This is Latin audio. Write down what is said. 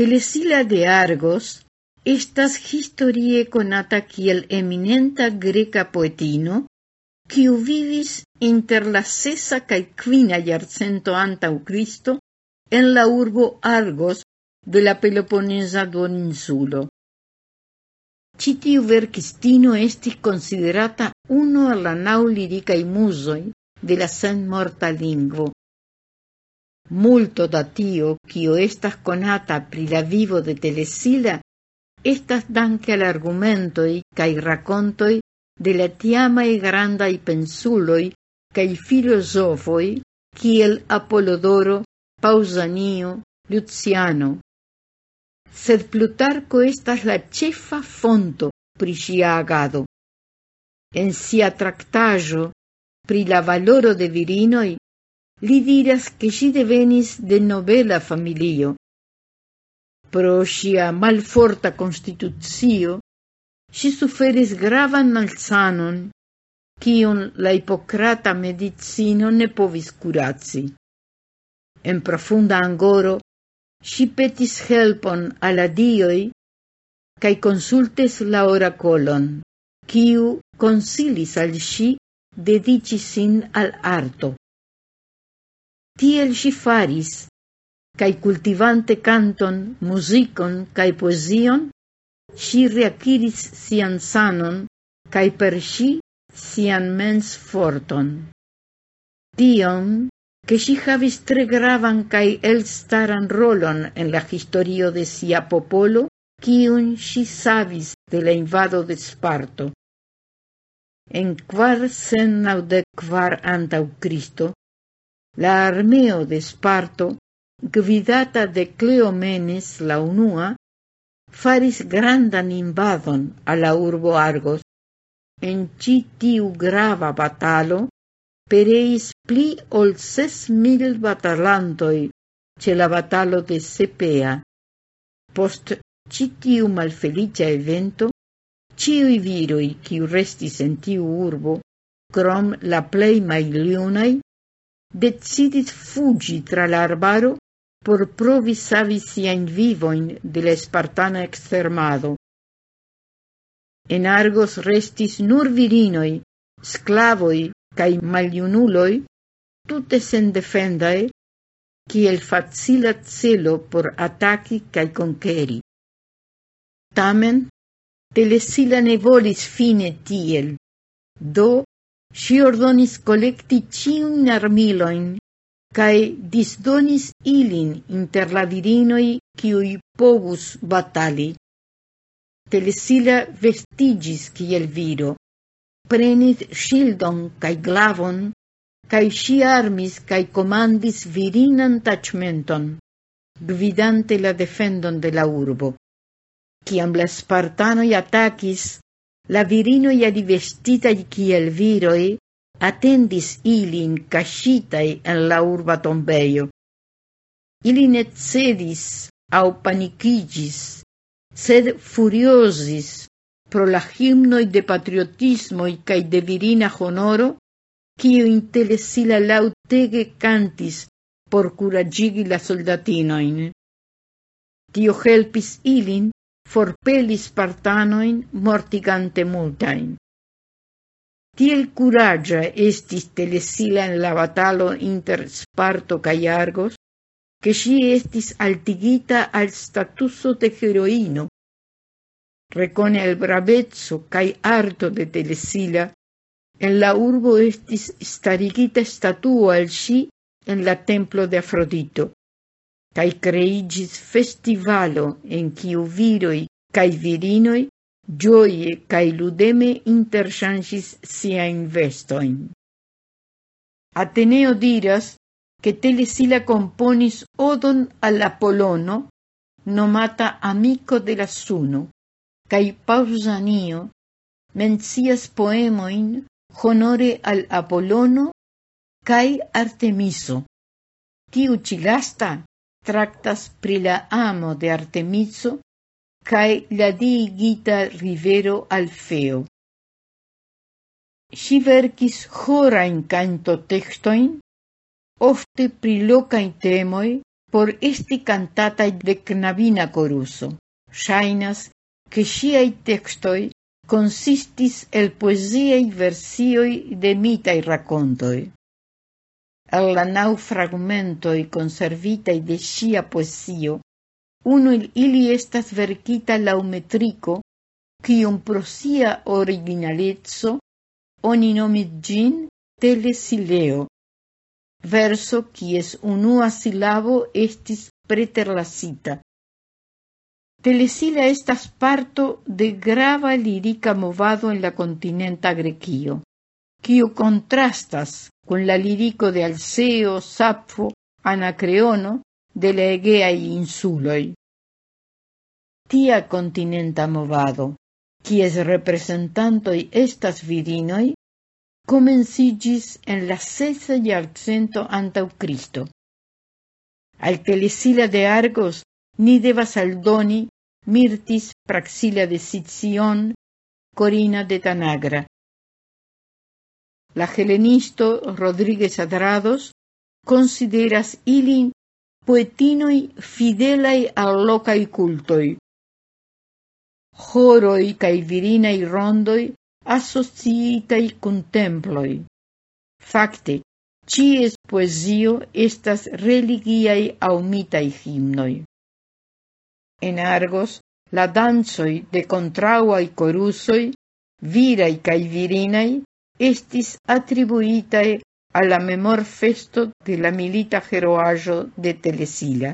Telesila de Argos estas historie conata kiel eminenta greca poetino, quiu vivis inter la sesa cae quina iarcento antau Cristo en la urbo Argos de la Peloponesa Doninsulo. Citiu verkistino estis considerata uno alla la naŭ lirikaj musoi de la senmorta lingvo. Multo da tio, estas conata pri la vivo de Telesila, estas danke al argumentoi cae racontoi de la tiamai grandai pensuloi cae filosofoi kiel Apolodoro, Pausanio, Luciano. Sed Plutarco estas la cefa fonto pri agado. En sia tractajo pri la valoro de virinoi, Li diras che si devenis de novela familio. Pro sia malforta constituzio, si suferis gravan malsanon, cion la ipocrata medicino ne povis curazzi. En profunda angoro, si petis helpon alla dioi, cae consultes la oracolon, ciu consilis al si dedici sin al arto. Tiel si faris, cae cultivante canton, musicon, cae poesion, si reaciris sian sanon cae per si sian mensforton. Tion, ke si havis tre gravan cae elstaran rolon en la historio de sia popolo, cion si savis de la invado de Sparto. En quar sen naŭdek quar antau Cristo, la armeo de Sparto, gvidata de Cleomenes la unua, faris grandan invadon a la urbo Argos. En citiu grava batalo, pereis pli ol ses mil batalantoi ce la batalo de Sepea. Post citiu malfelicia evento, ciui viroi qui restis en tiu urbo, crom la plei mailionai, decidit fugi tra l'arbaro por provi savi siain vivoin de la extermado. En Argos restis nur virinoi, sclavoi cae maliunuloi, tute sen defendae, kiel facila celo por ataci cae conqueri. Tamen, Telesila ne volis fine tiel, do Si ordonis collecti ciun armiloin, cae disdonis ilin inter la virinoi ciui povus batali. Telesila vestigis ciel viro, prenit shildon cae glavon, cae si armis cae comandis virinan tacmenton, gvidante la defendon de la urbo. Ciam la Spartanoi atacis, la virino ia alivestitaj kiel viroi, attendis ilin cascitai en la urba tombeio. Ili ne cedis au panicigis, sed furiosis pro la himnoi de patriotismoj cae de virina honoro, kiujn intelesila lautege cantis por curagigi la soldatinoin. Tio helpis ilin forpelis spartanoin mortigante multain. Tiel curagia estis Telesila en la batalo inter Sparto cae Argos, che si estis altigita al statuso de heroino. Recone el bravezzo cae arto de Telesila, en la urbo estis starigita statua al si en la templo de Afrodito cae creigis festivalo en kiu viroi cae virinoi gioie cae ludeme interchangis sia investoin. Ateneo diras che Telesila componis odon all'Apollono nomata amico de la suno, cae Pausanio mencias poemoin honore al Apolono cae Artemiso. Tiu cilasta tractas pri la amo de Artemiso cae la diigita rivero Alfeo. Ŝi verkis canto textoin, ofte pri locai temoi por esti cantatai de knabina coruso. Shainas che sciai textoi consistis el poesiei versioi de mitai racontoi el la nau fragmentoi conservitai de scia poesio, uno il ili estas verkita laumetrico, cium pro sia originalezzo oni nomit gin telesileo, verso quies unua silabo estis preterlasita. Telesila estas parto de grava lirica movado en la continenta grequio, quio contrastas con la lirico de Alceo, Sappho, Anacreono, de la Egeai insuloi. Tia continenta movado, quies representantoi estas virinoi, comencigis en la sesa yarcento antau Cristo. Al telesila de Argos ni devas aldoni Mirtis Praxila de Sitzion, Corina de Tanagra. La helenisto Rodríguez Adrados consideras ilin poetinoi fidelai al locai cultoi. Joroi cae virinai rondoi associitai con temploi. Facte, cies poesio estas religiai au mitai himnoi. En Argos, la dansoi de contrauai corusoi, virai cae estis attribuitae alla memorfesto de la milita heroaĵo de Telesila.